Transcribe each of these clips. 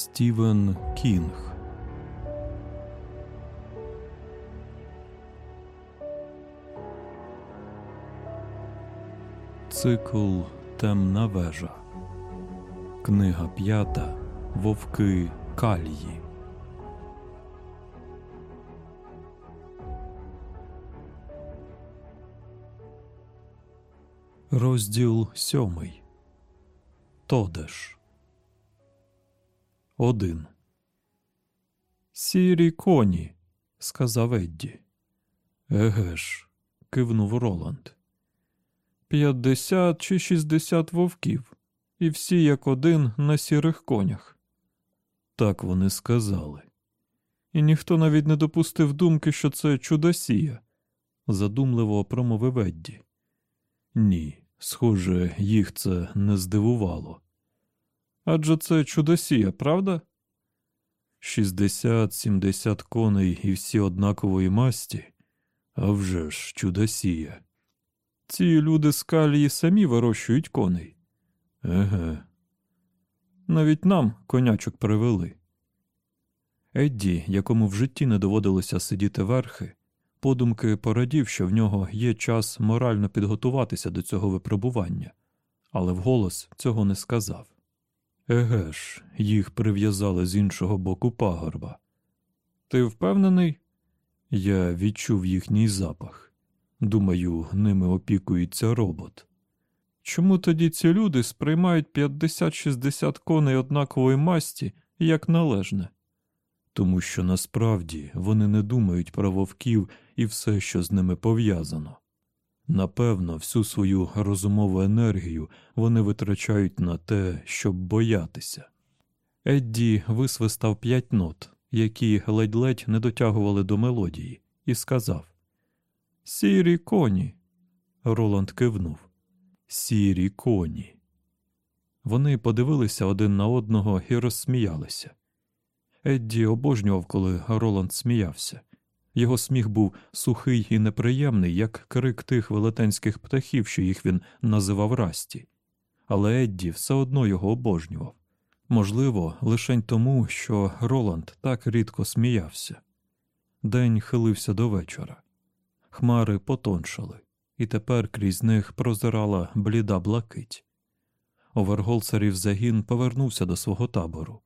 Стівен Кінг Цикл Темна вежа. Книга п'ята Вовки Калії. Розділ сьомий. Тодеш. Один. Сірі коні, сказав Едді. Еге ж, кивнув Роланд. П'ятдесят чи шістдесят вовків, і всі як один на сірих конях. Так вони сказали. І ніхто навіть не допустив думки, що це чудосія, задумливо промовив Едді. Ні, схоже, їх це не здивувало. Адже це чудосія, правда? Шістдесят, сімдесят коней і всі однакової масті, а вже ж чудосія. Ці люди з калії самі вирощують коней. Еге. Навіть нам конячок привели. Едді, якому в житті не доводилося сидіти верхи, подумки порадів, що в нього є час морально підготуватися до цього випробування, але вголос цього не сказав. Еге ж, їх прив'язали з іншого боку пагорба. Ти впевнений? Я відчув їхній запах. Думаю, ними опікується робот. Чому тоді ці люди сприймають 50-60 коней однакової масті як належне? Тому що насправді вони не думають про вовків і все, що з ними пов'язано. Напевно, всю свою розумову енергію вони витрачають на те, щоб боятися. Едді висвистав п'ять нот, які ледь-ледь не дотягували до мелодії, і сказав Сірі коні. Роланд кивнув. Сірі коні. Вони подивилися один на одного і розсміялися. Едді обожнював, коли Роланд сміявся. Його сміх був сухий і неприємний, як крик тих велетенських птахів, що їх він називав Расті. Але Едді все одно його обожнював. Можливо, лишень тому, що Роланд так рідко сміявся. День хилився до вечора. Хмари потоншали, і тепер крізь них прозирала бліда блакить. Оверголцерів загін повернувся до свого табору.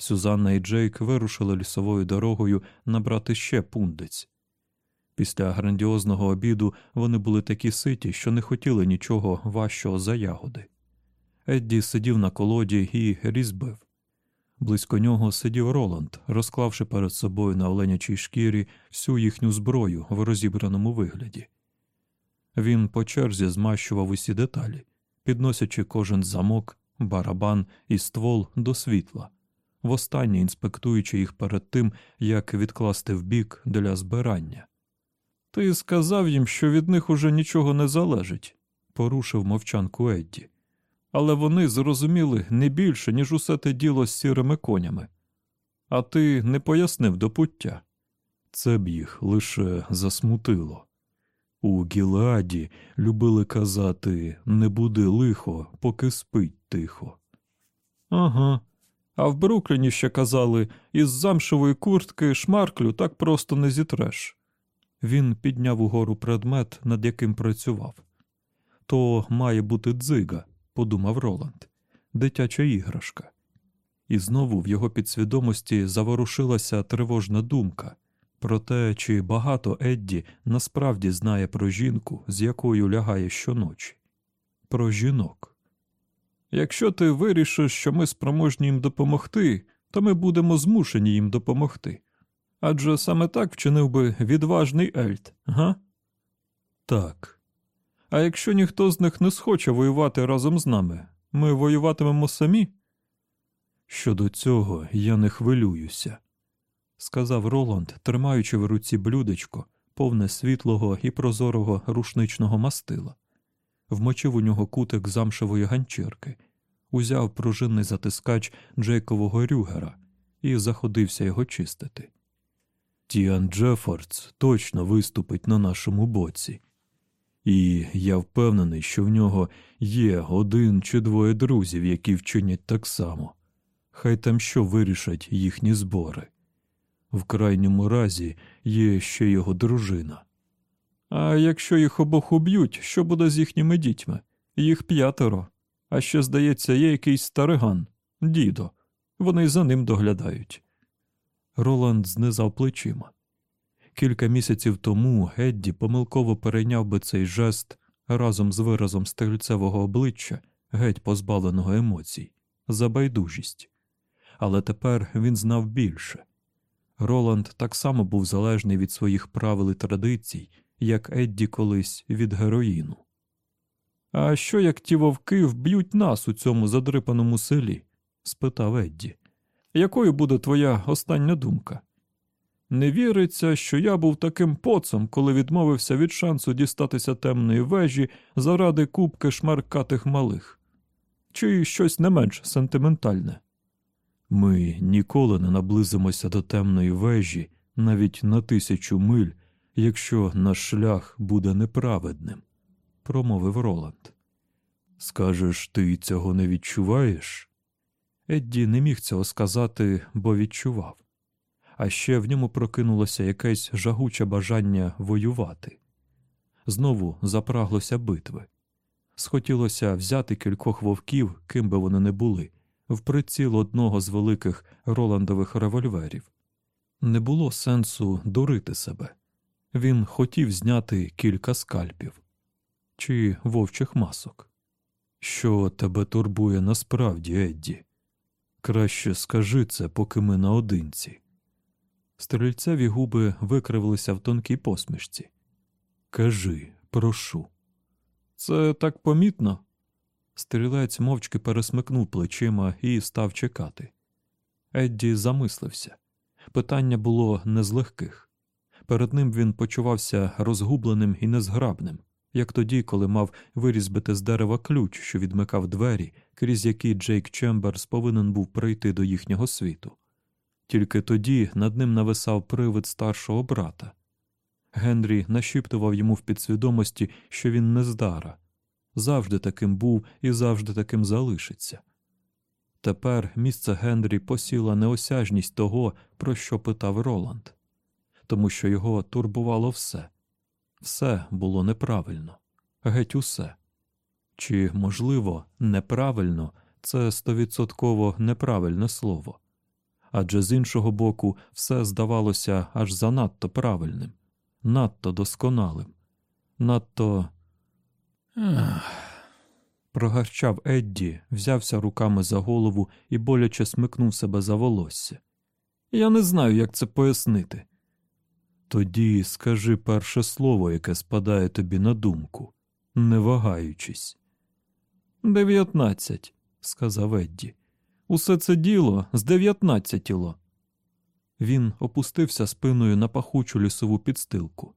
Сюзанна і Джейк вирушили лісовою дорогою набрати ще пундиць. Після грандіозного обіду вони були такі ситі, що не хотіли нічого важчого за ягоди. Едді сидів на колоді і різбив. Близько нього сидів Роланд, розклавши перед собою на оленячій шкірі всю їхню зброю в розібраному вигляді. Він по черзі змащував усі деталі, підносячи кожен замок, барабан і ствол до світла востаннє інспектуючи їх перед тим, як відкласти вбік для збирання. Ти сказав їм, що від них уже нічого не залежить, порушив мовчанку Едді. Але вони зрозуміли не більше, ніж усе те діло з сірими конями. А ти не пояснив до пуття. Це б їх лише засмутило. У Гіладі любили казати не буди лихо, поки спить тихо. Ага, а в Брукліні ще казали із замшевої куртки шмарклю так просто не зітреш. Він підняв угору предмет, над яким працював. То має бути дзига, подумав Роланд, дитяча іграшка. І знову в його підсвідомості заворушилася тривожна думка про те, чи багато Едді насправді знає про жінку, з якою лягає щоночі, про жінок. Якщо ти вирішиш, що ми спроможні їм допомогти, то ми будемо змушені їм допомогти. Адже саме так вчинив би відважний Ельд, га? Так. А якщо ніхто з них не схоче воювати разом з нами, ми воюватимемо самі? Щодо цього я не хвилююся, сказав Роланд, тримаючи в руці блюдечко, повне світлого і прозорого рушничного мастила вмочив у нього кутик замшевої ганчірки, узяв пружинний затискач Джейкового рюгера і заходився його чистити. Тіан Джефордс точно виступить на нашому боці, і я впевнений, що в нього є один чи двоє друзів, які вчинять так само. Хай там що вирішать їхні збори. В крайньому разі є ще його дружина. А якщо їх обох уб'ють, що буде з їхніми дітьми? Їх п'ятеро. А ще, здається, є якийсь стариган, дідо. Вони за ним доглядають. Роланд знизав плечима. Кілька місяців тому Едді помилково перейняв би цей жест разом з виразом стрільцевого обличчя, геть позбавленого емоцій, за байдужість. Але тепер він знав більше. Роланд так само був залежний від своїх правил і традицій, як Едді колись від героїну. А що як ті вовки вб'ють нас у цьому задрипаному селі? спитав Едді. Якою буде твоя остання думка? Не віриться, що я був таким поцом, коли відмовився від шансу дістатися темної вежі заради кубки шмаркатих малих, чи щось не менш сентиментальне. Ми ніколи не наблизимося до темної вежі навіть на тисячу миль, якщо наш шлях буде неправедним, промовив Роланд. Скажеш, ти цього не відчуваєш? Едді не міг цього сказати, бо відчував. А ще в ньому прокинулося якесь жагуче бажання воювати. Знову запраглося битви. Схотілося взяти кількох вовків, ким би вони не були, в приціл одного з великих Роландових револьверів. Не було сенсу дурити себе. Він хотів зняти кілька скальпів чи вовчих масок. Що тебе турбує насправді, Едді? Краще скажи це, поки ми наодинці. Стрільцеві губи викривилися в тонкій посмішці. Кажи, прошу. Це так помітно. Стрілець мовчки пересмикнув плечима і став чекати. Едді замислився. Питання було не з легких. Перед ним він почувався розгубленим і незграбним, як тоді, коли мав вирізбити з дерева ключ, що відмикав двері, крізь які Джейк Чемберс повинен був прийти до їхнього світу. Тільки тоді над ним нависав привид старшого брата. Генрі нашіптував йому в підсвідомості, що він не здара, завжди таким був і завжди таким залишиться. Тепер місце Генрі посіла неосяжність того, про що питав Роланд, тому що його турбувало все, все було неправильно, геть усе. Чи, можливо, неправильно це стовідсотково неправильне слово, адже з іншого боку, все здавалося аж занадто правильним, надто досконалим, надто. Прогарчав Едді, взявся руками за голову і боляче смикнув себе за волосся. Я не знаю, як це пояснити. Тоді скажи перше слово, яке спадає тобі на думку, не вагаючись. Дев'ятнадцять, сказав Едді. Усе це діло з дев'ятнадцятіло. Він опустився спиною на пахучу лісову підстилку,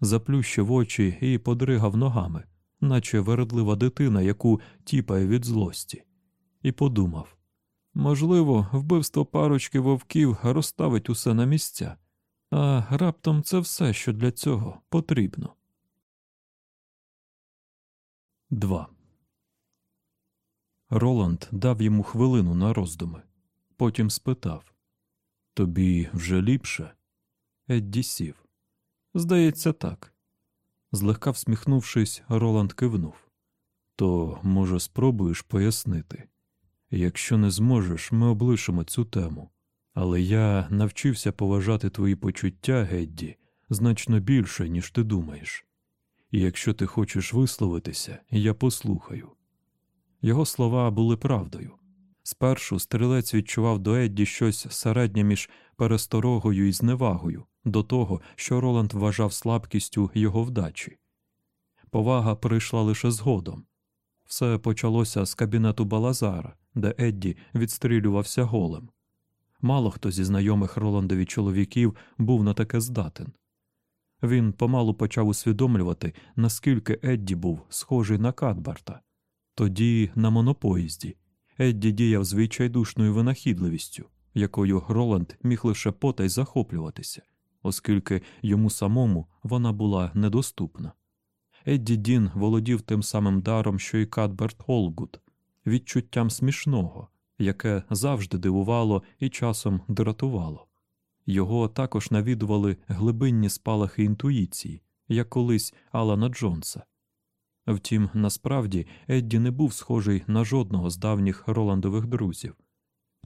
заплющив очі і подригав ногами наче вередлива дитина, яку тіпає від злості, і подумав можливо, вбивство парочки вовків розставить усе на місця, а раптом це все, що для цього потрібно. 2. Роланд дав йому хвилину на роздуми. Потім спитав Тобі вже ліпше? Едді сів. Здається, так. Злегка всміхнувшись, Роланд кивнув. То, може, спробуєш пояснити? Якщо не зможеш, ми облишимо цю тему. Але я навчився поважати твої почуття, Гедді, значно більше, ніж ти думаєш. І якщо ти хочеш висловитися, я послухаю. Його слова були правдою. Спершу стрілець відчував до Едді щось середнє між пересторогою і зневагою, до того, що Роланд вважав слабкістю його вдачі. Повага прийшла лише згодом. Все почалося з кабінету Балазара, де Едді відстрілювався голем. Мало хто зі знайомих Роландові чоловіків був на таке здатен. Він помалу почав усвідомлювати, наскільки Едді був схожий на Кадбарта. Тоді на монопоїзді Едді діяв з відчайдушною винахідливістю, якою Роланд міг лише потай захоплюватися оскільки йому самому вона була недоступна. Едді Дін володів тим самим даром, що й Кадберт Олгуд, відчуттям смішного, яке завжди дивувало і часом дратувало. Його також навідували глибинні спалахи інтуїції, як колись Алана Джонса. Втім, насправді Едді не був схожий на жодного з давніх Роландових друзів.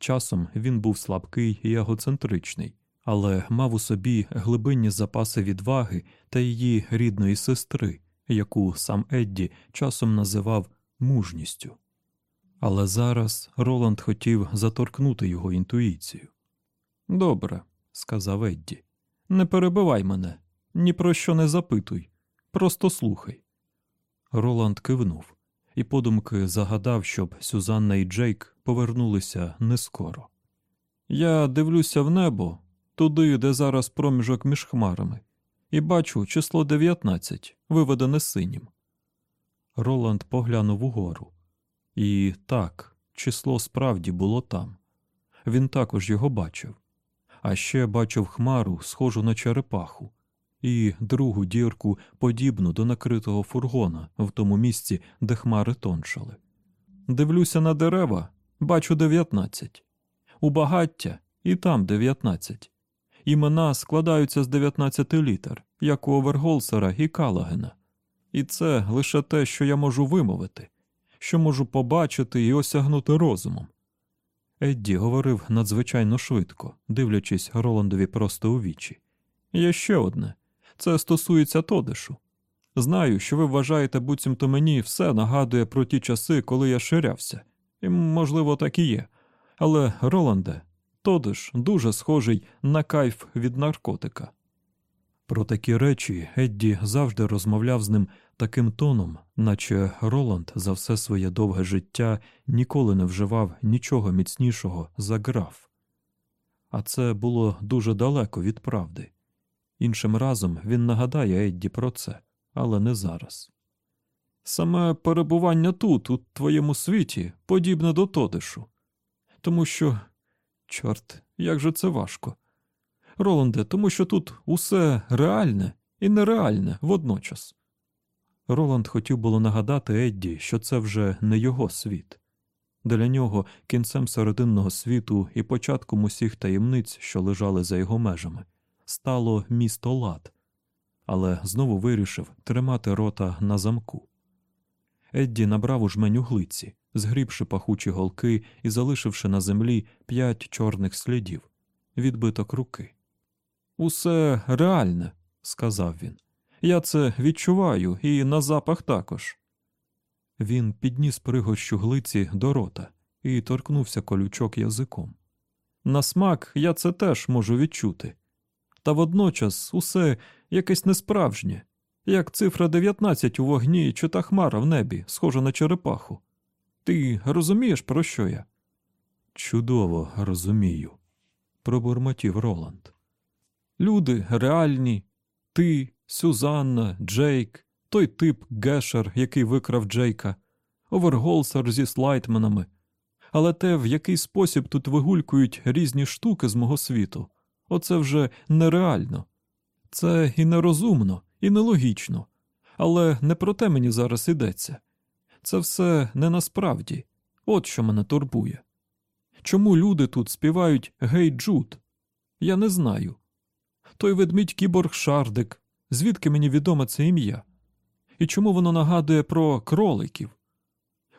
Часом він був слабкий і егоцентричний, але мав у собі глибинні запаси відваги та її рідної сестри, яку сам Едді часом називав мужністю. Але зараз Роланд хотів заторкнути його інтуїцію. Добре, сказав Едді, не перебивай мене, ні про що не запитуй, просто слухай. Роланд кивнув і подумки загадав, щоб Сюзанна і Джейк повернулися не скоро. Я дивлюся в небо, туди, де зараз проміжок між хмарами, і бачу число 19, виведене синім. Роланд поглянув угору. І так, число справді було там. Він також його бачив. А ще бачив хмару, схожу на черепаху, і другу дірку, подібну до накритого фургона в тому місці, де хмари тоншали. Дивлюся на дерева, бачу дев'ятнадцять. У багаття і там дев'ятнадцять. Імена складаються з дев'ятнадцяти літер, як у Оверголсера і Калагена. І це лише те, що я можу вимовити, що можу побачити і осягнути розумом. Едді говорив надзвичайно швидко, дивлячись Роландові просто у вічі. Є ще одне це стосується Тодишу. Знаю, що ви вважаєте, буцімто мені все нагадує про ті часи, коли я ширявся, і, можливо, так і є. Але, Роланде, Тодиш дуже схожий на кайф від наркотика. Про такі речі Едді завжди розмовляв з ним таким тоном, наче Роланд за все своє довге життя ніколи не вживав нічого міцнішого за граф. А це було дуже далеко від правди. Іншим разом він нагадає Едді про це, але не зараз. Саме перебування тут, у твоєму світі, подібне до Тодишу. Тому що, чорт, як же це важко. Роланде, тому що тут усе реальне і нереальне водночас. Роланд хотів було нагадати Едді, що це вже не його світ. Для нього кінцем серединного світу і початком усіх таємниць, що лежали за його межами, стало місто лад, але знову вирішив тримати рота на замку. Едді набрав у жменю глиці, згрібши пахучі голки і залишивши на землі п'ять чорних слідів, відбиток руки. Усе реальне, сказав він. Я це відчуваю і на запах також. Він підніс пригощу глиці до рота і торкнувся колючок язиком. На смак я це теж можу відчути. Та водночас усе якесь несправжнє, як цифра 19 у вогні чи та хмара в небі, схожа на черепаху. Ти розумієш, про що я? Чудово розумію, пробурмотів Роланд. Люди реальні, ти, Сюзанна, Джейк, той тип Гешер, який викрав Джейка, Оверголсер зі слайтменами. Але те, в який спосіб тут вигулькують різні штуки з мого світу, оце вже нереально. Це і нерозумно, і нелогічно. Але не про те мені зараз йдеться. Це все не насправді, от що мене турбує. Чому люди тут співають Гей Джуд? Я не знаю. Той ведмідь кіборг Шардик, звідки мені відоме це ім'я? І чому воно нагадує про кроликів?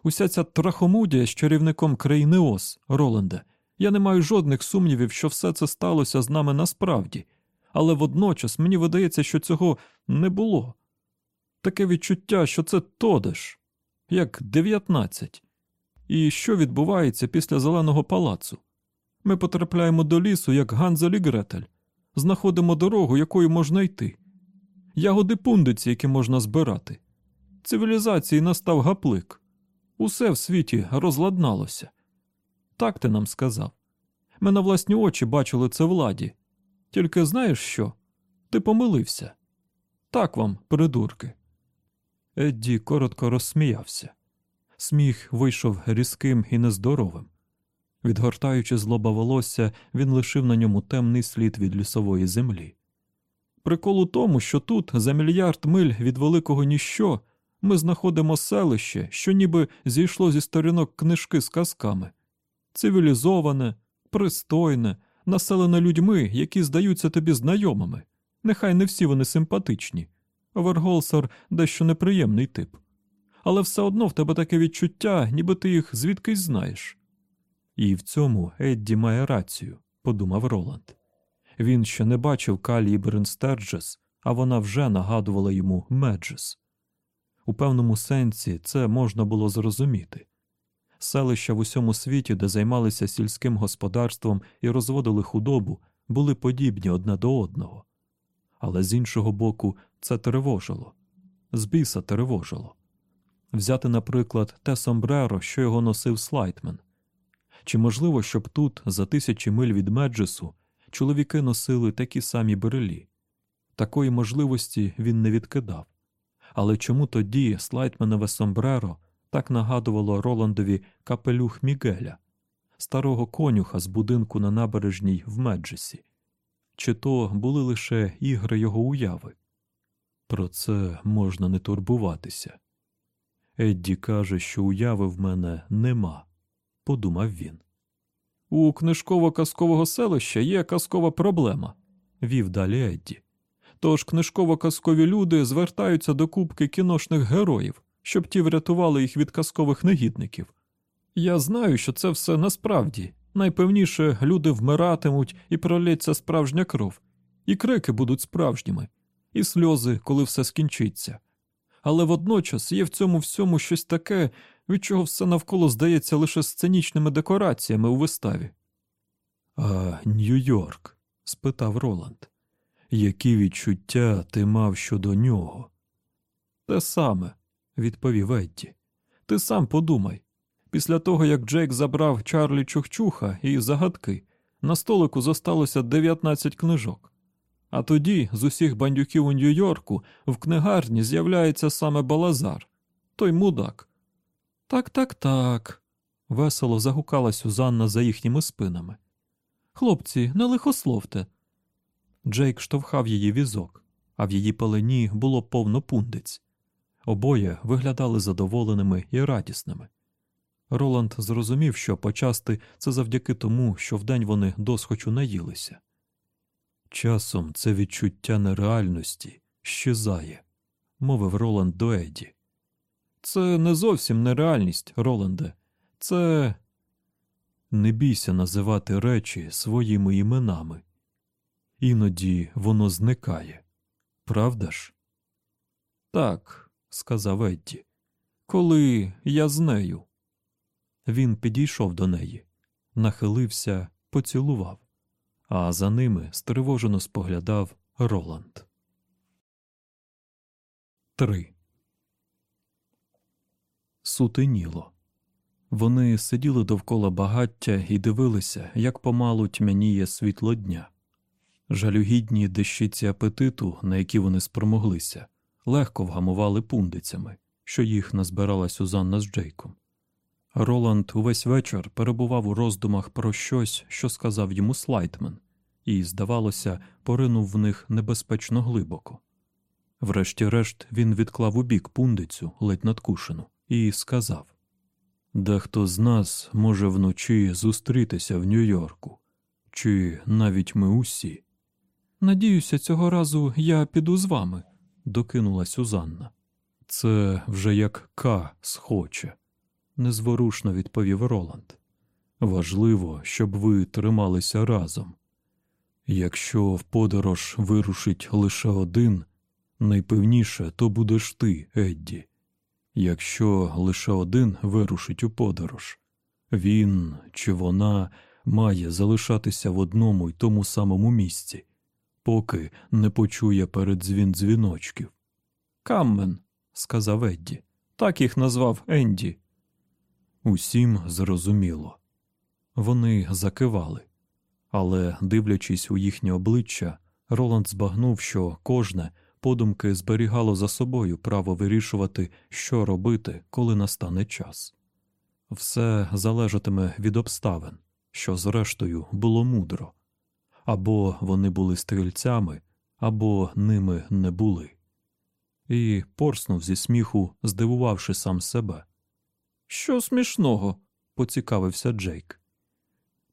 Уся ця трахомудія з чарівником країни Ос, Роланде, я не маю жодних сумнівів, що все це сталося з нами насправді, але водночас мені видається, що цього не було. Таке відчуття, що це Тодеш, як дев'ятнадцять. І що відбувається після зеленого палацу? Ми потрапляємо до лісу, як Ганзель Гретель, знаходимо дорогу, якою можна йти, ягоди пундиці, які можна збирати. Цивілізації настав гаплик. Усе в світі розладналося. Так ти нам сказав. Ми на власні очі бачили це владі. Тільки знаєш що? Ти помилився. Так вам, придурки. Едді коротко розсміявся. Сміх вийшов різким і нездоровим. Відгортаючи з лоба волосся, він лишив на ньому темний слід від лісової землі. Прикол у тому, що тут, за мільярд миль від великого ніщо, ми знаходимо селище, що ніби зійшло зі сторінок книжки з казками. цивілізоване, пристойне, населене людьми, які здаються тобі знайомими. Нехай не всі вони симпатичні. Оверголсер дещо неприємний тип. Але все одно в тебе таке відчуття, ніби ти їх звідкись знаєш. І в цьому Едді має рацію, подумав Роланд. Він ще не бачив Кальї Брин Стерджис, а вона вже нагадувала йому Меджис. У певному сенсі це можна було зрозуміти. Селища в усьому світі, де займалися сільським господарством і розводили худобу, були подібні одне до одного. Але з іншого боку, це тривожило, з біса тривожило. Взяти, наприклад, те сомбреро, що його носив Слайтмен. Чи можливо, щоб тут, за тисячі миль від Меджесу, чоловіки носили такі самі берелі? Такої можливості він не відкидав. Але чому тоді Слайтменове сомбреро так нагадувало Роландові капелюх Мігеля, старого конюха з будинку на набережній в Меджесі? Чи то були лише ігри його уяви? Про це можна не турбуватися. Едді каже, що уяви в мене нема, подумав він. У книжково-казкового селища є казкова проблема, вів далі Едді. Тож книжково-казкові люди звертаються до кубки кіношних героїв, щоб ті врятували їх від казкових негідників. Я знаю, що це все насправді. Найпевніше люди вмиратимуть і пролється справжня кров, і крики будуть справжніми, і сльози, коли все скінчиться. Але водночас є в цьому всьому щось таке, від чого все навколо здається лише сценічними декораціями у виставі. А Нью-Йорк? спитав Роланд. Які відчуття ти мав щодо нього? Те саме, відповів Едді. Ти сам подумай. Після того, як Джейк забрав Чарлі Чухчуха і загадки, на столику зосталося 19 книжок. А тоді з усіх бандюків у Нью-Йорку в книгарні з'являється саме Балазар, той мудак. Так, так, так. весело загукала Сюзанна за їхніми спинами. Хлопці, не лихословте. Джейк штовхав її візок, а в її пелені було повно пундиць. Обоє виглядали задоволеними і радісними. Роланд зрозумів, що почасти це завдяки тому, що вдень вони досхочу наїлися. Часом це відчуття нереальності щезає, мовив Роланд до Еді. Це не зовсім нереальність, Роланде. Це не бійся називати речі своїми іменами. Іноді воно зникає. Правда ж? Так, сказав Едді. Коли я з нею. Він підійшов до неї, нахилився, поцілував, а за ними стривожено споглядав Роланд. 3. Сутеніло. Вони сиділи довкола багаття і дивилися, як помалу тьмяніє світло дня. Жалюгідні дещиці апетиту, на які вони спромоглися, легко вгамували пундицями, що їх назбирала Сюзанна з Джейком. Роланд увесь вечір перебував у роздумах про щось, що сказав йому Слайтмен, і, здавалося, поринув в них небезпечно глибоко. Врешті-решт він відклав у бік пундицю, ледь надкушену, і сказав Дехто з нас може вночі зустрітися в Нью-Йорку, чи навіть ми усі. Надіюся, цього разу я піду з вами, докинула Сюзанна. Це вже як К схоче незворушно відповів Роланд. Важливо, щоб ви трималися разом. Якщо в подорож вирушить лише один, найпевніше то будеш ти, Едді. Якщо лише один вирушить у подорож, він чи вона має залишатися в одному й тому самому місці, поки не почує передзвін дзвіночків. Каммен, сказав Едді. Так їх назвав Енді. Усім зрозуміло. Вони закивали, але, дивлячись у їхнє обличчя, Роланд збагнув, що кожне подумки зберігало за собою право вирішувати, що робити, коли настане час. Все залежатиме від обставин, що, зрештою, було мудро або вони були стрільцями, або ними не були. І порснув зі сміху, здивувавши сам себе. Що смішного? поцікавився Джейк.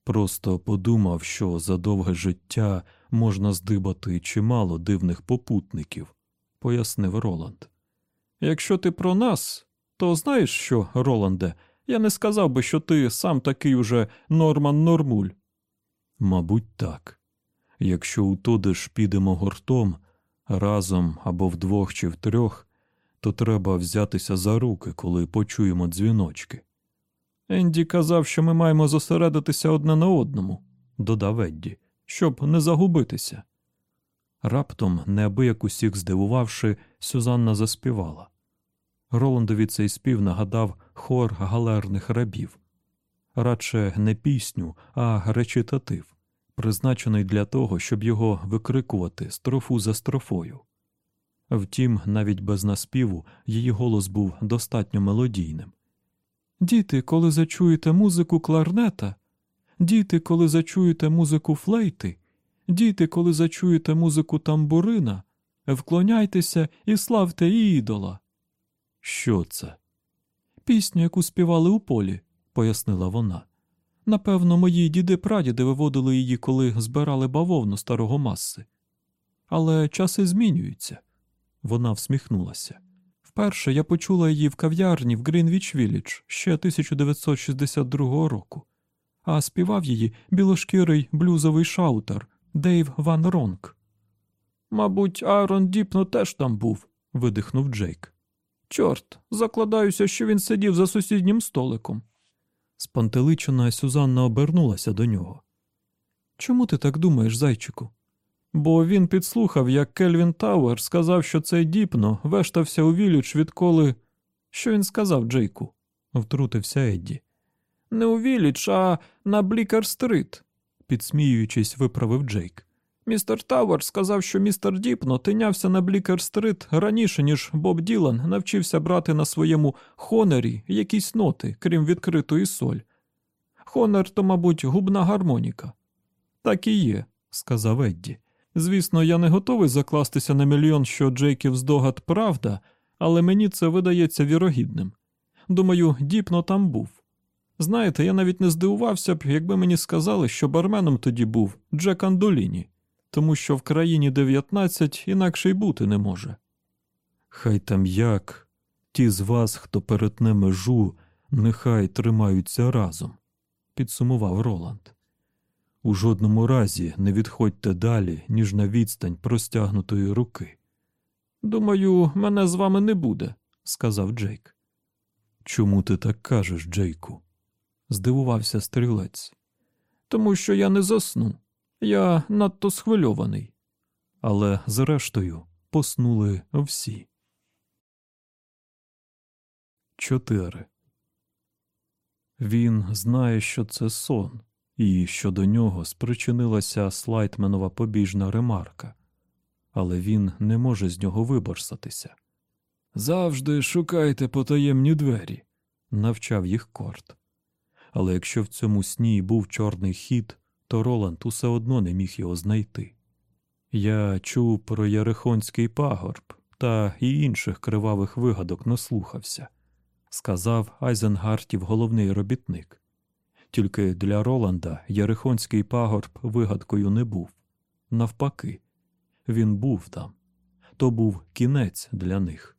Просто подумав, що за довге життя можна здибати чимало дивних попутників, пояснив Роланд. Якщо ти про нас, то знаєш що, Роланде, я не сказав би, що ти сам такий уже Норман Нормуль. Мабуть, так. Якщо у Тодеш підемо гуртом разом або вдвох чи втрьох, то треба взятися за руки, коли почуємо дзвіночки. Енді казав, що ми маємо зосередитися одне на одному, додав Едді, щоб не загубитися. Раптом, неабияк усіх здивувавши, Сюзанна заспівала. Роландові цей спів нагадав хор галерних рабів, радше не пісню, а речитатив, призначений для того, щоб його викрикувати строфу за строфою. Втім, навіть без наспіву її голос був достатньо мелодійним. Діти, коли зачуєте музику кларнета, діти, коли зачуєте музику флейти, діти, коли зачуєте музику тамбурина, вклоняйтеся і славте ідола. Що це? Пісню, яку співали у полі, пояснила вона. Напевно, мої діди прадіди виводили її, коли збирали бавовну старого маси. Але часи змінюються. Вона всміхнулася. Вперше я почула її в кав'ярні в Грінвіч Віллідж ще 1962 року, а співав її білошкірий блюзовий шаутер Дейв Ван Ронк. Мабуть, Аарон Діпно теж там був, видихнув Джейк. Чорт, закладаюся, що він сидів за сусіднім столиком. Спантеличена Сюзанна обернулася до нього. Чому ти так думаєш, зайчику? Бо він підслухав, як Кельвін Тауер сказав, що цей діпно вештався у Вілідж, відколи. Що він сказав Джейку? втрутився Едді. Не у Вілідж, а на Блікер-стрит, підсміюючись, виправив Джейк. Містер Тауер сказав, що містер Діпно тинявся на Блікер-стрит раніше, ніж Боб Ділан навчився брати на своєму хонері якісь ноти, крім відкритої соль. Хонер то, мабуть, губна гармоніка. Так і є, сказав Едді. Звісно, я не готовий закластися на мільйон, що Джейків здогад правда, але мені це видається вірогідним. Думаю, діпно там був. Знаєте, я навіть не здивувався б, якби мені сказали, що барменом тоді був Джек Андоліні, тому що в країні 19 інакше й бути не може. Хай там як, ті з вас, хто перетне межу, нехай тримаються разом, підсумував Роланд. У жодному разі не відходьте далі, ніж на відстань простягнутої руки. Думаю, мене з вами не буде, сказав Джейк. Чому ти так кажеш, Джейку? здивувався стрілець. Тому що я не засну. Я надто схвильований. Але зрештою поснули всі. Чотири. Він знає, що це сон і що до нього спричинилася слайтменова побіжна ремарка, але він не може з нього виборсатися. Завжди шукайте потаємні двері, навчав їх корт. Але якщо в цьому сні був чорний хід, то Роланд усе одно не міг його знайти. Я чув про Ярихонський пагорб та і інших кривавих вигадок наслухався, сказав Айзенгартів головний робітник. Тільки для Роланда Ярихонський пагорб вигадкою не був. Навпаки, він був там. То був кінець для них,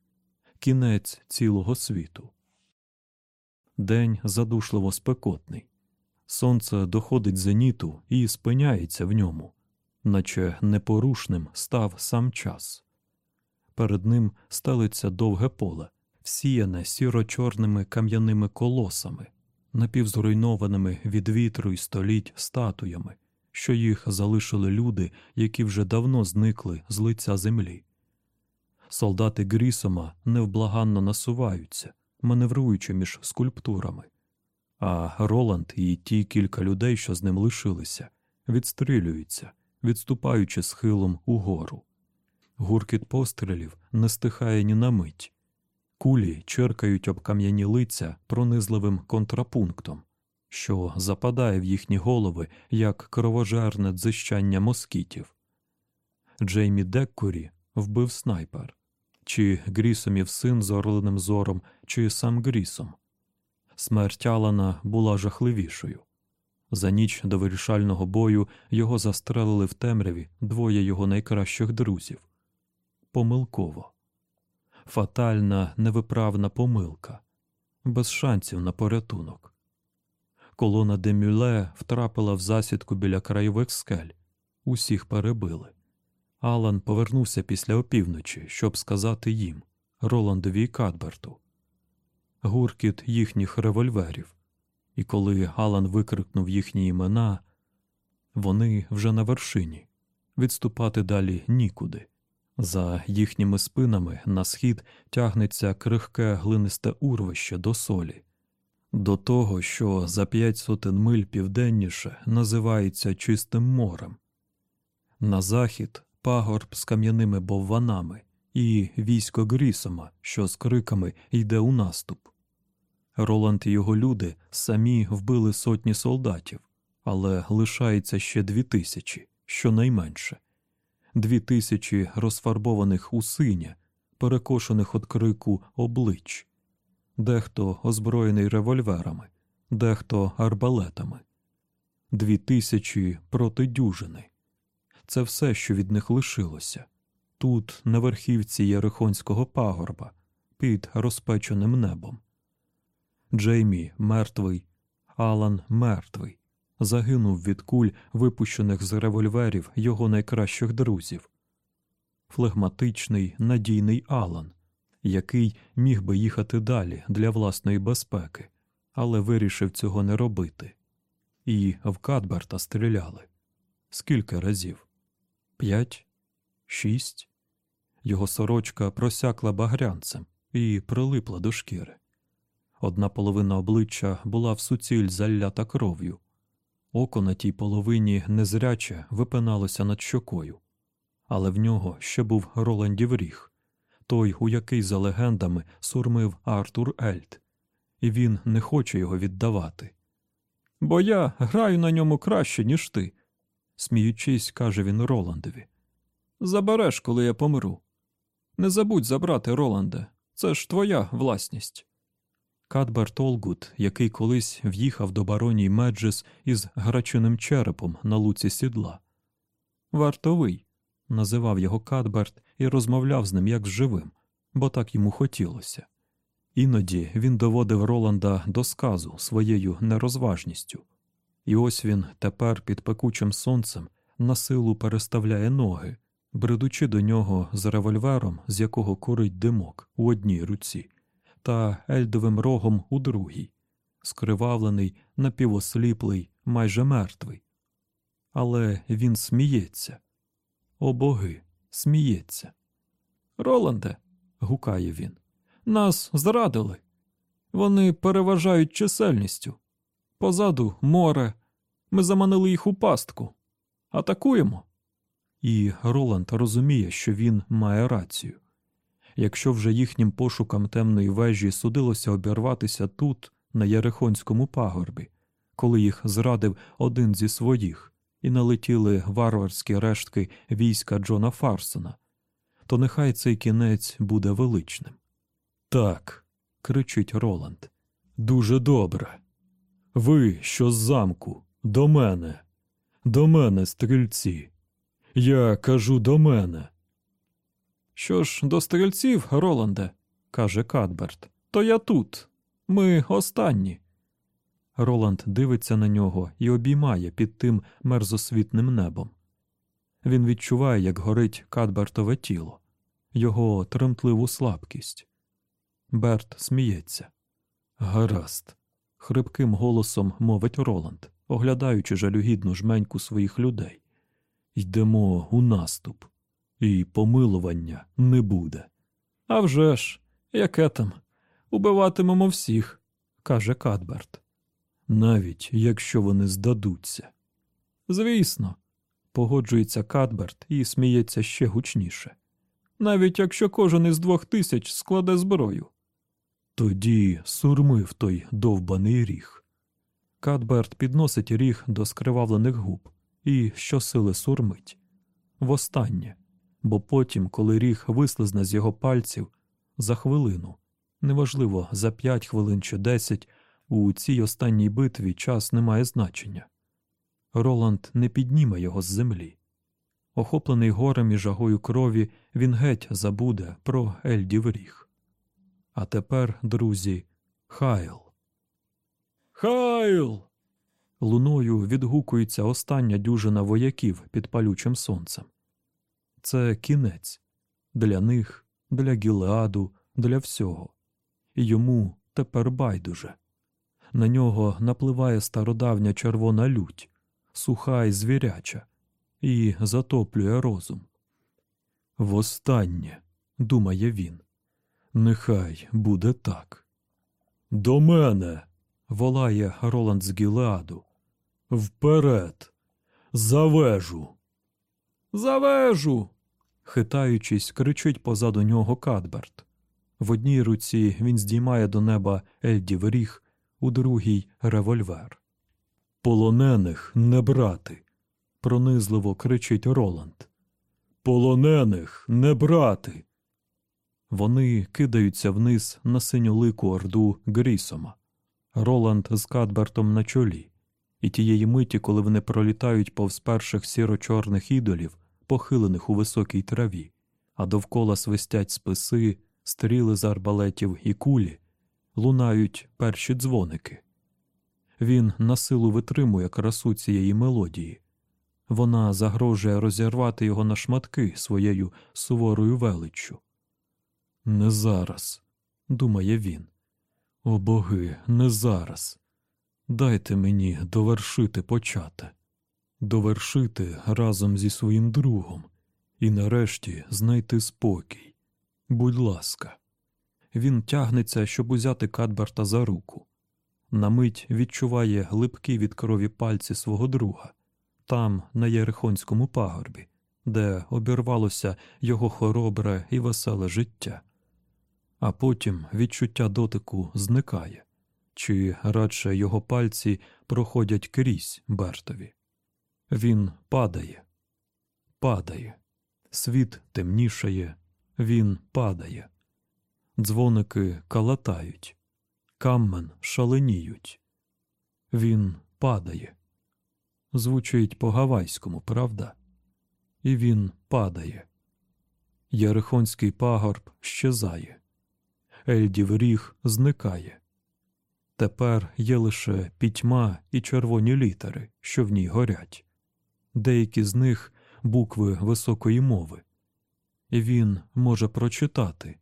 кінець цілого світу. День задушливо спекотний. Сонце доходить зеніту і спиняється в ньому, наче непорушним став сам час. Перед ним стелиться довге поле, всіяне сіро-чорними кам'яними колосами напівзруйнованими від вітру й століть статуями, що їх залишили люди, які вже давно зникли з лиця землі. Солдати Грісома невблаганно насуваються, маневруючи між скульптурами, а Роланд і ті кілька людей, що з ним лишилися, відстрілюються, відступаючи схилом угору. Гуркіт пострілів не стихає ні на мить. Кулі черкають об кам'яні лиця пронизливим контрапунктом, що западає в їхні голови як кровожерне дзищання москітів. Джеймі Деккурі вбив снайпер, чи Грісомів син з орленим зором, чи сам Грісом. Смерть Алана була жахливішою. За ніч до вирішального бою його застрелили в темряві двоє його найкращих друзів. Помилково. Фатальна, невиправна помилка, без шансів на порятунок. Колона Демюле втрапила в засідку біля краєвих скель. Усіх перебили. Алан повернувся після опівночі, щоб сказати їм, Роландові і Кадберту. Гуркіт їхніх револьверів. І коли Алан викрикнув їхні імена, вони вже на вершині. Відступати далі нікуди. За їхніми спинами на схід тягнеться крихке глинисте урвище до солі, до того, що за п'ять сотень миль південніше називається Чистим морем. На захід пагорб з кам'яними бовванами і військо Грісома, що з криками йде у наступ. Роланд і його люди самі вбили сотні солдатів, але лишається ще дві тисячі, щонайменше. Дві тисячі розфарбованих у синя, перекошених від крику облич, дехто озброєний револьверами, дехто арбалетами, дві тисячі проти дюжини. Це все, що від них лишилося. Тут, на верхівці Єрихонського пагорба, під розпеченим небом. Джеймі мертвий, Алан мертвий, загинув від куль, випущених з револьверів його найкращих друзів. Флегматичний, надійний Алан, який міг би їхати далі для власної безпеки, але вирішив цього не робити. І в Кадберта стріляли. Скільки разів? П'ять? Шість? Його сорочка просякла багрянцем і прилипла до шкіри. Одна половина обличчя була всуціль залята кров'ю, око на тій половині незряче випиналося над щокою, але в нього ще був Роландів ріг, той, у який, за легендами, сурмив Артур Ельт, і він не хоче його віддавати. Бо я граю на ньому краще, ніж ти, сміючись, каже він Роландові. Забереш, коли я помру. Не забудь забрати, Роланде, це ж твоя власність. Кадберт Олгут, який колись в'їхав до бароній Меджес із грачиним черепом на луці сідла. Вартовий, називав його Кадберт і розмовляв з ним як з живим, бо так йому хотілося. Іноді він доводив Роланда до сказу своєю нерозважністю, і ось він тепер під пекучим сонцем на силу переставляє ноги, бредучи до нього з револьвером, з якого курить димок у одній руці та ельдовим рогом у другій, скривавлений, напівосліплий, майже мертвий. Але він сміється. О боги, сміється. Роланде, гукає він, нас зрадили. Вони переважають чисельністю. Позаду море. Ми заманили їх у пастку. Атакуємо. І Роланд розуміє, що він має рацію якщо вже їхнім пошукам темної вежі судилося обірватися тут, на Ярихонському пагорбі, коли їх зрадив один зі своїх, і налетіли варварські рештки війська Джона Фарсона, то нехай цей кінець буде величним. Так, кричить Роланд, дуже добре. Ви, що з замку, до мене, до мене, стрільці. Я кажу до мене. Що ж до стрільців, Роланде, каже Кадберт, то я тут. Ми останні. Роланд дивиться на нього і обіймає під тим мерзосвітним небом. Він відчуває, як горить Кадбертове тіло, його тремтливу слабкість. Берт сміється. Гаразд, хрипким голосом мовить Роланд, оглядаючи жалюгідну жменьку своїх людей. Йдемо у наступ і помилування не буде. «А вже ж, яке там? Убиватимемо всіх, каже Кадберт. Навіть якщо вони здадуться. Звісно, погоджується Кадберт і сміється ще гучніше. Навіть якщо кожен із двох тисяч складе зброю. Тоді сурмив той довбаний ріг. Кадберт підносить ріг до скривавлених губ і щосили сурмить. Востаннє бо потім, коли ріг вислизне з його пальців, за хвилину, неважливо, за п'ять хвилин чи десять, у цій останній битві час не має значення, Роланд не підніме його з землі. Охоплений горем і жагою крові, він геть забуде про Ельдів ріг. А тепер, друзі, Хайл. Хайл. Луною відгукується остання дюжина вояків під палючим сонцем. Це кінець для них, для Гілеаду, для всього. Йому тепер байдуже. На нього напливає стародавня червона лють, суха і звіряча, і затоплює розум. Востаннє, думає він, нехай буде так. До мене. волає Роланд з Гілеаду. Вперед, завежу. Завежу. Хитаючись, кричить позаду нього Кадберт. В одній руці він здіймає до неба Ельдів ріг, у другій револьвер. Полонених не брати. пронизливо кричить Роланд. Полонених не брати. Вони кидаються вниз на синю лику орду Грісома. Роланд з Кадбертом на чолі, і тієї миті, коли вони пролітають повз перших сіро-чорних ідолів, похилених у високій траві, а довкола свистять списи, стріли з арбалетів і кулі, лунають перші дзвоники. Він на силу витримує красу цієї мелодії. Вона загрожує розірвати його на шматки своєю суворою величчю. Не зараз, думає він. О боги, не зараз. Дайте мені довершити почате, довершити разом зі своїм другом і нарешті знайти спокій. Будь ласка. Він тягнеться, щоб узяти Кадберта за руку. На мить відчуває глибкі від крові пальці свого друга, там, на Єрихонському пагорбі, де обірвалося його хоробре і веселе життя. А потім відчуття дотику зникає, чи радше його пальці проходять крізь Бертові. Він падає, падає, світ темнішає, він падає. Дзвоники калатають, каммен шаленіють. Він падає. Звучить по гавайському, правда? І він падає. Ярихонський пагорб щезає, Ельдів ріг зникає. Тепер є лише пітьма і червоні літери, що в ній горять, деякі з них букви високої мови, і він може прочитати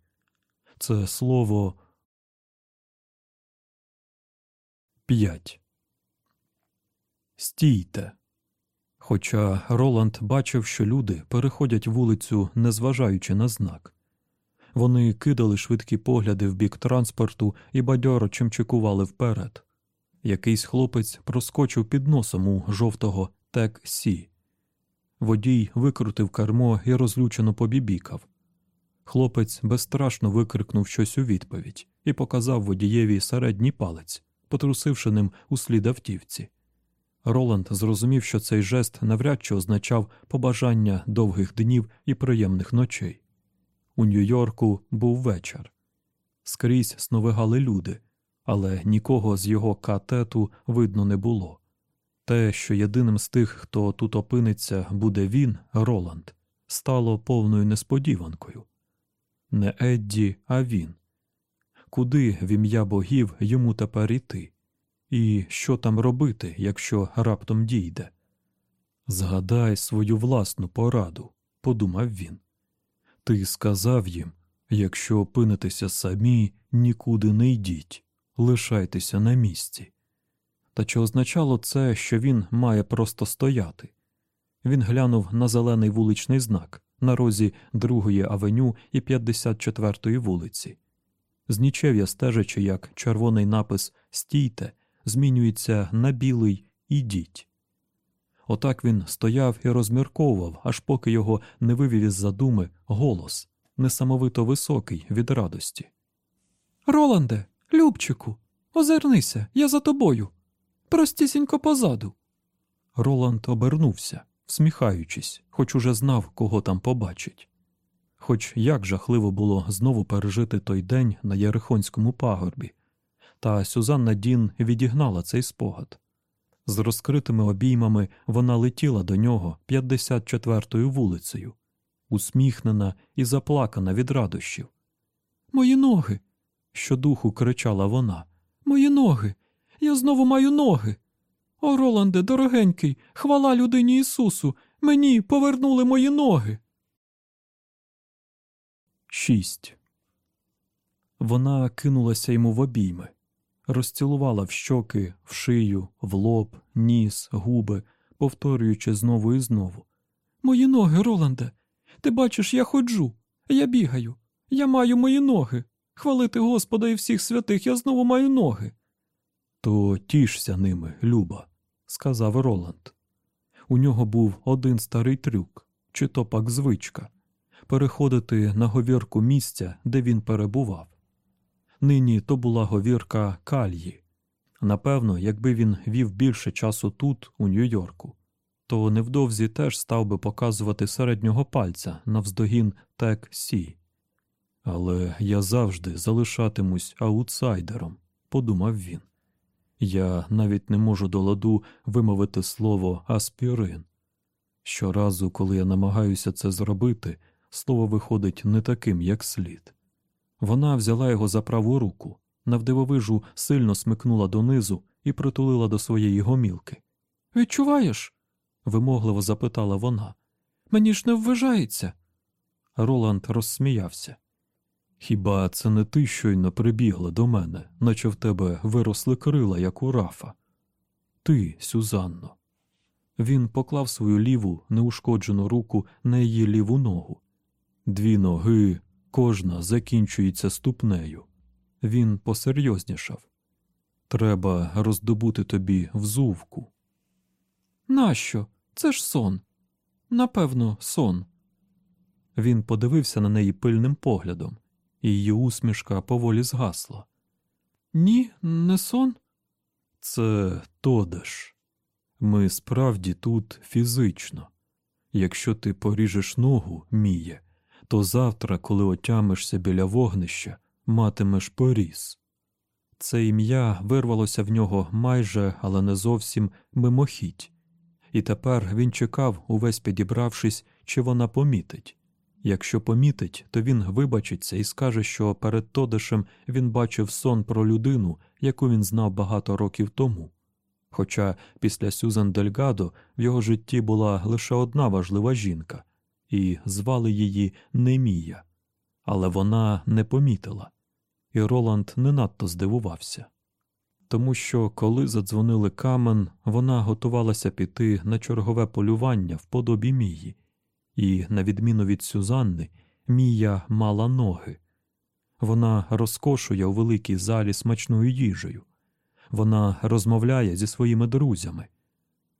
це слово п'ять. Стійте. Хоча Роланд бачив, що люди переходять вулицю, незважаючи на знак. Вони кидали швидкі погляди в бік транспорту і бадьоро чимчикували вперед. Якийсь хлопець проскочив під носом у жовтого тек Сі. Водій викрутив кермо і розлючено побібікав. Хлопець безстрашно викрикнув щось у відповідь і показав водієві середній палець, потрусивши ним у слід автівці. Роланд зрозумів, що цей жест навряд чи означав побажання довгих днів і приємних ночей. У Нью-Йорку був вечір. Скрізь сновигали люди, але нікого з його катету видно не було. Те, що єдиним з тих, хто тут опиниться, буде він, Роланд, стало повною несподіванкою не Едді, а він. Куди в ім'я богів йому тепер іти? І що там робити, якщо раптом дійде? Згадай свою власну пораду, подумав він. Ти сказав їм якщо опинитеся самі, нікуди не йдіть, лишайтеся на місці. Та чи означало це, що він має просто стояти? Він глянув на зелений вуличний знак, на розі Другої авеню і 54-ї вулиці. З нічев'я стежачи, як червоний напис Стійте змінюється на білий Ідіть. Отак він стояв і розмірковував, аж поки його не вивів із задуми голос, несамовито високий від радості. Роланде, Любчику, озирнися, я за тобою. Простісінько позаду. Роланд обернувся всміхаючись, хоч уже знав, кого там побачить. Хоч як жахливо було знову пережити той день на Єрихонському пагорбі, та Сюзанна Дін відігнала цей спогад. З розкритими обіймами вона летіла до нього 54-ю вулицею, усміхнена і заплакана від радощів. Мої ноги. щодуху кричала вона. Мої ноги. Я знову маю ноги. О, Роланде, дорогенький, хвала людині Ісусу. Мені повернули мої ноги. 6. Вона кинулася йому в обійми, розцілувала в щоки, в шию, в лоб, ніс, губи, повторюючи знову і знову. Мої ноги, Роланде, ти бачиш, я ходжу, я бігаю, я маю мої ноги. Хвалити Господа і всіх святих, я знову маю ноги. То тішся ними, Люба, сказав Роланд. У нього був один старий трюк, чи то пак звичка переходити на говірку місця, де він перебував. Нині то була говірка кальї. Напевно, якби він вів більше часу тут, у Нью-Йорку, то невдовзі теж став би показувати середнього пальця навздогін тек Сі. Але я завжди залишатимусь аутсайдером, подумав він. Я навіть не можу до ладу вимовити слово аспірин. Щоразу, коли я намагаюся це зробити, слово виходить не таким, як слід. Вона взяла його за праву руку, навдивовижу сильно смикнула донизу і притулила до своєї гомілки. Відчуваєш? вимогливо запитала вона. Мені ж не вважається. Роланд розсміявся. Хіба це не ти щойно прибігла до мене, наче в тебе виросли крила, як у рафа? Ти, Сюзанно. Він поклав свою ліву неушкоджену руку на її ліву ногу. Дві ноги, кожна закінчується ступнею. Він посерйознішав. Треба роздобути тобі взувку. Нащо? Це ж сон. Напевно, сон. Він подивився на неї пильним поглядом, і її усмішка поволі згасла. Ні, не сон. Це тодеш. Ми справді тут фізично. Якщо ти поріжеш ногу, Міє, то завтра, коли отямишся біля вогнища, матимеш поріз. Це ім'я вирвалося в нього майже, але не зовсім мимохідь, і тепер він чекав, увесь підібравшись, чи вона помітить. Якщо помітить, то він вибачиться і скаже, що перед Тодишем він бачив сон про людину, яку він знав багато років тому. Хоча після Сюзан Дельгадо в його житті була лише одна важлива жінка, і звали її Немія, але вона не помітила, і Роланд не надто здивувався. Тому що, коли задзвонили камен, вона готувалася піти на чергове полювання в подобі Мії, і, на відміну від Сюзанни, Мія мала ноги. Вона розкошує у великій залі смачною їжею. Вона розмовляє зі своїми друзями.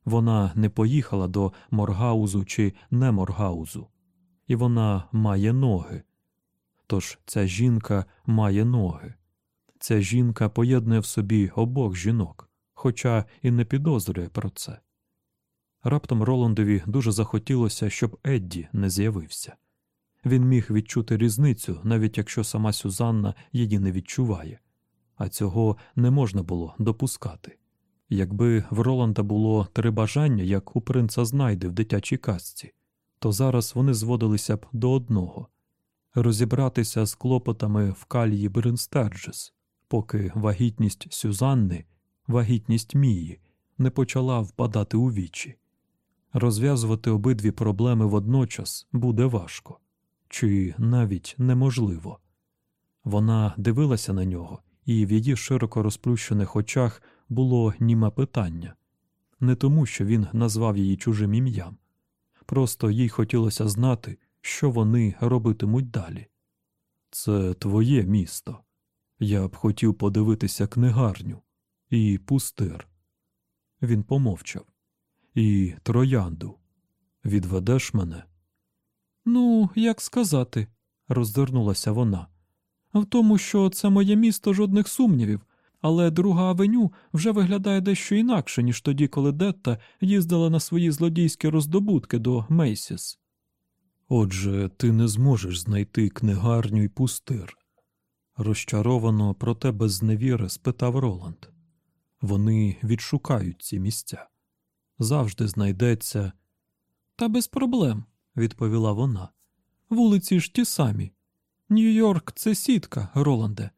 Вона не поїхала до Моргаузу чи не Моргаузу, і вона має ноги. Тож ця жінка має ноги. Ця жінка поєднує в собі обох жінок, хоча і не підозрює про це. Раптом Роландові дуже захотілося, щоб Едді не з'явився. Він міг відчути різницю, навіть якщо сама Сюзанна її не відчуває, а цього не можна було допускати. Якби в Роланда було три бажання, як у принца знайди в дитячій казці, то зараз вони зводилися б до одного розібратися з клопотами в калії Бернстерджес, поки вагітність Сюзанни, вагітність Мії не почала впадати у вічі. Розв'язувати обидві проблеми водночас буде важко чи навіть неможливо. Вона дивилася на нього, і в її широко розплющених очах було німе питання не тому, що він назвав її чужим ім'ям, просто їй хотілося знати, що вони робитимуть далі. Це твоє місто. Я б хотів подивитися книгарню і пустир. Він помовчав. І троянду. Відведеш мене? Ну, як сказати, роздернулася вона. В тому, що це моє місто жодних сумнівів, але друга авеню вже виглядає дещо інакше, ніж тоді, коли Детта їздила на свої злодійські роздобутки до Мейсіс. Отже, ти не зможеш знайти книгарню й пустир. Розчаровано, проте без зневіри спитав Роланд. Вони відшукають ці місця. Завжди знайдеться. Та без проблем, відповіла вона. Вулиці ж ті самі. Нью-Йорк це сітка, Роланде.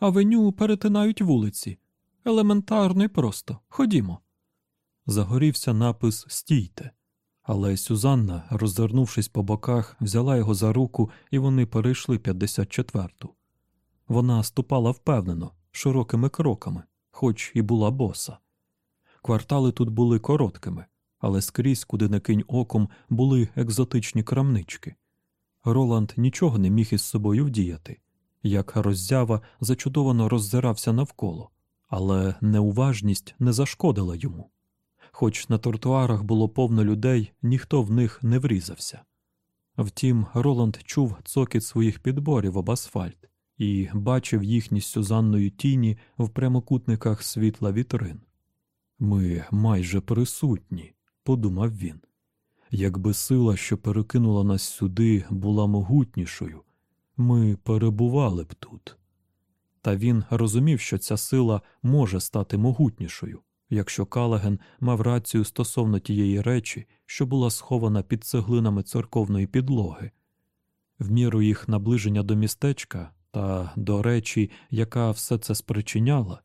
Авеню перетинають вулиці. Елементарно і просто. Ходімо. Загорівся напис Стійте. Але Сюзанна, роззирнувшись по боках, взяла його за руку, і вони перейшли 54-ту. Вона ступала впевнено, широкими кроками, хоч і була боса. Квартали тут були короткими, але скрізь, куди не кинь оком, були екзотичні крамнички. Роланд нічого не міг із собою вдіяти, як роззява зачудовано роззирався навколо, але неуважність не зашкодила йому. Хоч на тротуарах було повно людей, ніхто в них не врізався. Втім, Роланд чув цокіт своїх підборів об асфальт і бачив їхні з Сюзанною тіні в прямокутниках світла вітрин. Ми майже присутні, подумав він. Якби сила, що перекинула нас сюди, була могутнішою, ми перебували б тут. Та він розумів, що ця сила може стати могутнішою, якщо Калаген мав рацію стосовно тієї речі, що була схована під цеглинами церковної підлоги. В міру їх наближення до містечка та до речі, яка все це спричиняла.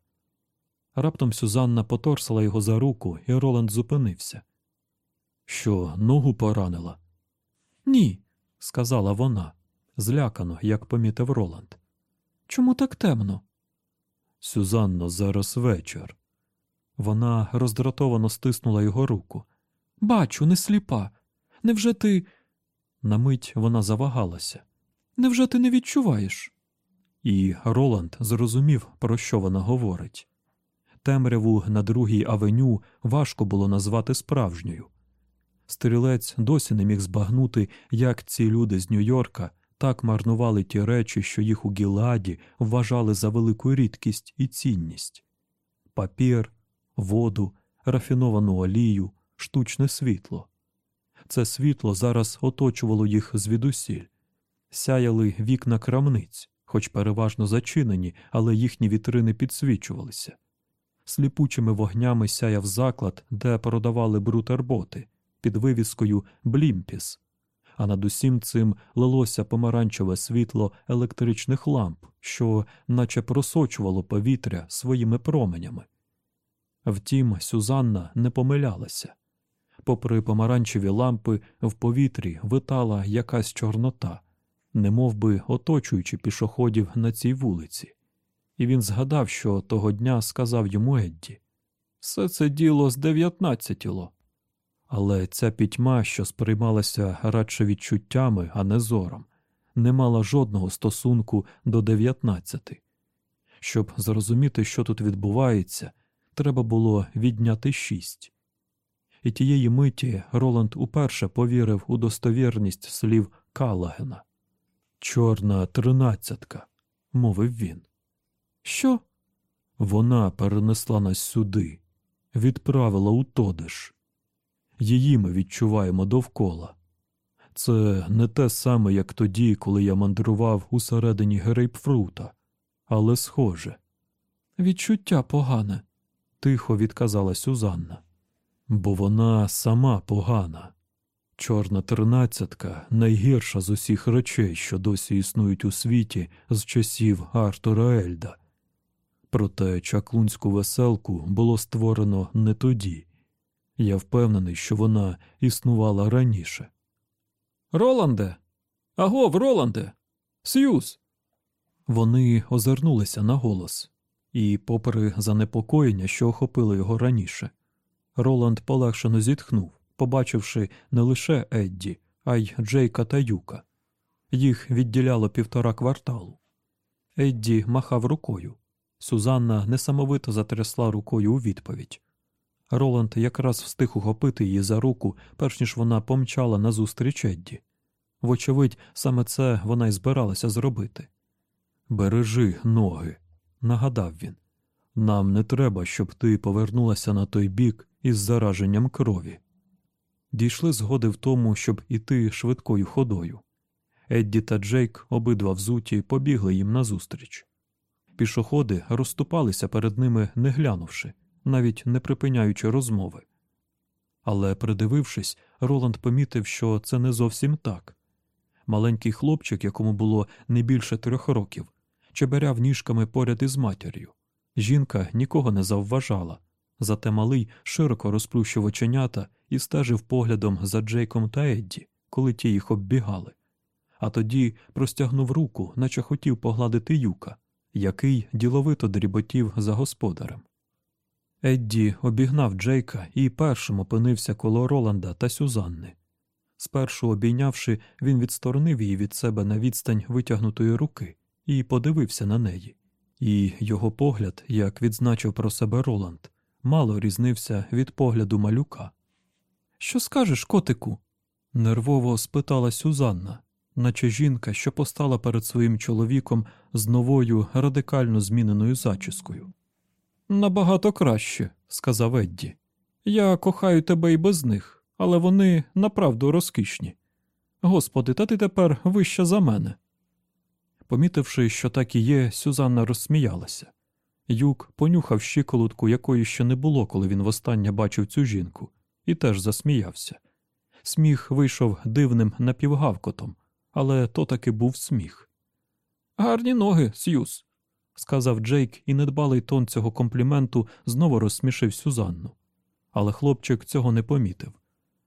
Раптом Сюзанна поторсила його за руку, і Роланд зупинився. Що, ногу поранила? Ні, сказала вона, злякано, як помітив Роланд. Чому так темно? Сюзанно, зараз вечір. Вона роздратовано стиснула його руку. Бачу, не сліпа. Невже ти. На мить вона завагалася. Невже ти не відчуваєш? І Роланд зрозумів, про що вона говорить. Темряву на другій авеню важко було назвати справжньою. Стрілець досі не міг збагнути, як ці люди з Нью-Йорка так марнували ті речі, що їх у Гіладі вважали за велику рідкість і цінність папір, воду, рафіновану олію, штучне світло. Це світло зараз оточувало їх звідусіль, сяяли вікна крамниць, хоч переважно зачинені, але їхні вітрини підсвічувалися. Сліпучими вогнями сяяв заклад, де продавали брутерботи під вивіскою Блімпіс, а над усім цим лилося помаранчеве світло електричних ламп, що наче просочувало повітря своїми променями. Втім, Сюзанна не помилялася. Попри помаранчеві лампи, в повітрі витала якась чорнота, немов би оточуючи пішоходів на цій вулиці. І він згадав, що того дня сказав йому Едді все це діло з дев'ятнадцятіло. Але ця пітьма, що сприймалася радше відчуттями, а не зором, не мала жодного стосунку до дев'ятнадцяти. Щоб зрозуміти, що тут відбувається, треба було відняти шість. І тієї миті Роланд уперше повірив у достовірність слів Калагена. Чорна тринадцятка, мовив він. Що? Вона перенесла нас сюди, відправила у Тодеш. Її ми відчуваємо довкола. Це не те саме, як тоді, коли я мандрував усередині грейпфрута, але схоже. Відчуття погане, тихо відказала Сюзанна. Бо вона сама погана. Чорна тринадцятка найгірша з усіх речей, що досі існують у світі з часів Артура Ельда. Проте чаклунську веселку було створено не тоді. Я впевнений, що вона існувала раніше. Роланде. Агов, Роланде. Сьюз. Вони озирнулися на голос, і, попри занепокоєння, що охопило його раніше, Роланд полегшено зітхнув, побачивши не лише Едді, а й Джейка та Юка. Їх відділяло півтора кварталу. Едді махав рукою. Сузанна несамовито затрясла рукою у відповідь. Роланд якраз встиг ухопити її за руку, перш ніж вона помчала назустріч Едді. Вочевидь, саме це вона й збиралася зробити. Бережи ноги, нагадав він. Нам не треба, щоб ти повернулася на той бік із зараженням крові. Дійшли згоди в тому, щоб іти швидкою ходою. Едді та Джейк, обидва взуті, побігли їм назустріч. Пішоходи розступалися перед ними, не глянувши, навіть не припиняючи розмови. Але, придивившись, Роланд помітив, що це не зовсім так. Маленький хлопчик, якому було не більше трьох років, чеберяв ніжками поряд із матір'ю. Жінка нікого не завважала, зате малий широко розплющив оченята і стежив поглядом за Джейком та Едді, коли ті їх оббігали. А тоді простягнув руку, наче хотів погладити юка, який діловито дріботів за господарем. Едді обігнав Джейка і першим опинився коло Роланда та Сюзанни. Спершу обійнявши, він відсторонив її від себе на відстань витягнутої руки і подивився на неї. І його погляд, як відзначив про себе Роланд, мало різнився від погляду малюка. Що скажеш, котику? нервово спитала Сюзанна, наче жінка, що постала перед своїм чоловіком з новою радикально зміненою зачіскою. Набагато краще, сказав Едді. Я кохаю тебе і без них, але вони направду розкішні. Господи, та ти тепер вища за мене. Помітивши, що так і є, Сюзанна розсміялася. Юк понюхав щиколотку, якої ще не було, коли він востаннє бачив цю жінку, і теж засміявся. Сміх вийшов дивним напівгавкотом, але то таки був сміх. Гарні ноги, Сьюз, сказав Джейк, і недбалий тон цього компліменту знову розсмішив Сюзанну. Але хлопчик цього не помітив.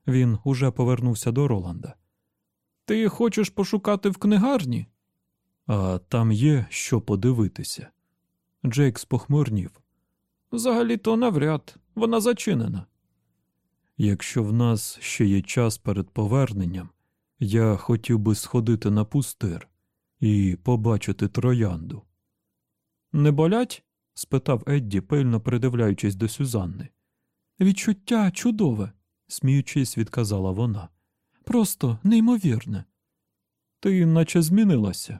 Він уже повернувся до Роланда. Ти хочеш пошукати в книгарні? А там є що подивитися. Джейк спохмурнів. Взагалі то навряд, вона зачинена. Якщо в нас ще є час перед поверненням, я хотів би сходити на пустир і побачити троянду. Не болять? спитав Едді, пильно придивляючись до Сюзанни. Відчуття чудове, сміючись, відказала вона. Просто неймовірне. Ти наче змінилася.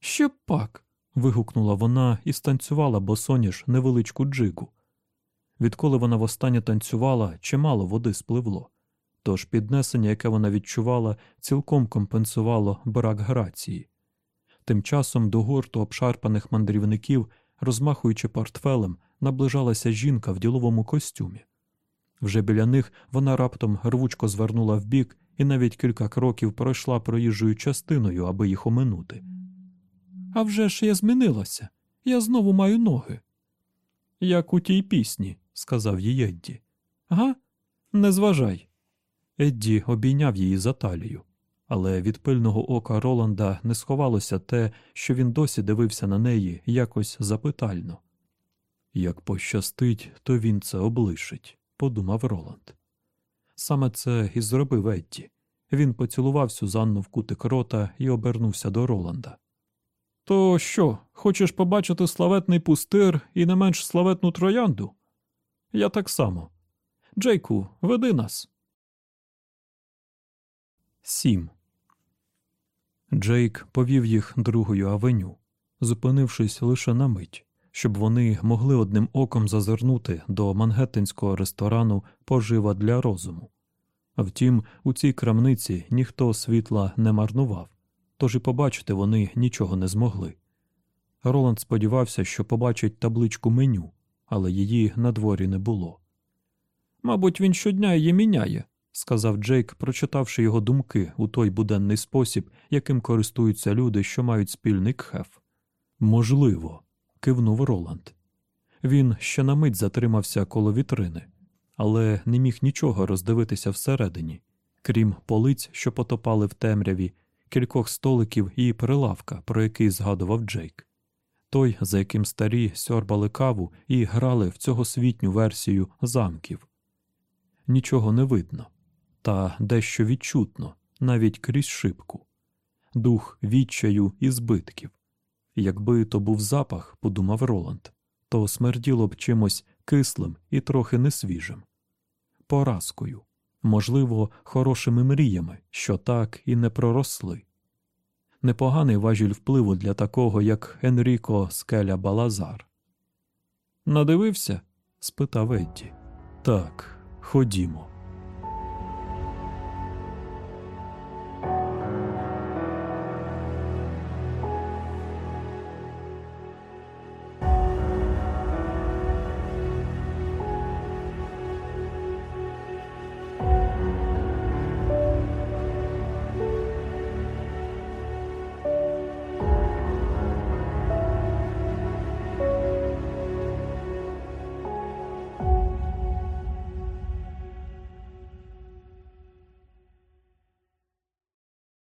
Ще пак. вигукнула вона і станцювала босоніж невеличку джигу. Відколи вона востаннє танцювала, чимало води спливло, тож піднесення, яке вона відчувала, цілком компенсувало брак грації. Тим часом до гурту обшарпаних мандрівників, розмахуючи портфелем, наближалася жінка в діловому костюмі. Вже біля них вона раптом рвучко звернула вбік і навіть кілька кроків пройшла проїжджою частиною, аби їх оминути. «А вже ж я змінилася, я знову маю ноги. Як у тій пісні, сказав їй Едді. Га? Не зважай. Едді обійняв її за талію але від пильного ока Роланда не сховалося те, що він досі дивився на неї якось запитально. Як пощастить, то він це облишить, подумав Роланд. Саме це і зробив Едді. Він поцілував Сюзанну в кутик рота і обернувся до Роланда. То що, хочеш побачити славетний пустир і не менш славетну троянду? Я так само. Джейку, веди нас. Сім. Джейк повів їх другою авеню, зупинившись лише на мить, щоб вони могли одним оком зазирнути до мангеттинського ресторану пожива для розуму. Втім, у цій крамниці ніхто світла не марнував, тож і побачити вони нічого не змогли. Роланд сподівався, що побачить табличку меню, але її на дворі не було. Мабуть, він щодня її міняє, сказав Джейк, прочитавши його думки у той буденний спосіб, яким користуються люди, що мають спільний кхеф. Можливо, кивнув Роланд. Він ще на мить затримався коло вітрини, але не міг нічого роздивитися всередині, крім полиць, що потопали в темряві, кількох столиків і прилавка, про який згадував Джейк. Той, за яким старі сьорбали каву і грали в цьогосвітню версію замків. Нічого не видно та дещо відчутно, навіть крізь шибку, дух відчаю і збитків. Якби то був запах, подумав Роланд, то смерділо б чимось кислим і трохи несвіжим, поразкою, можливо, хорошими мріями, що так і не проросли. Непоганий важіль впливу для такого, як Енріко Скеля Балазар. Надивився? спитав Едді. Так, ходімо.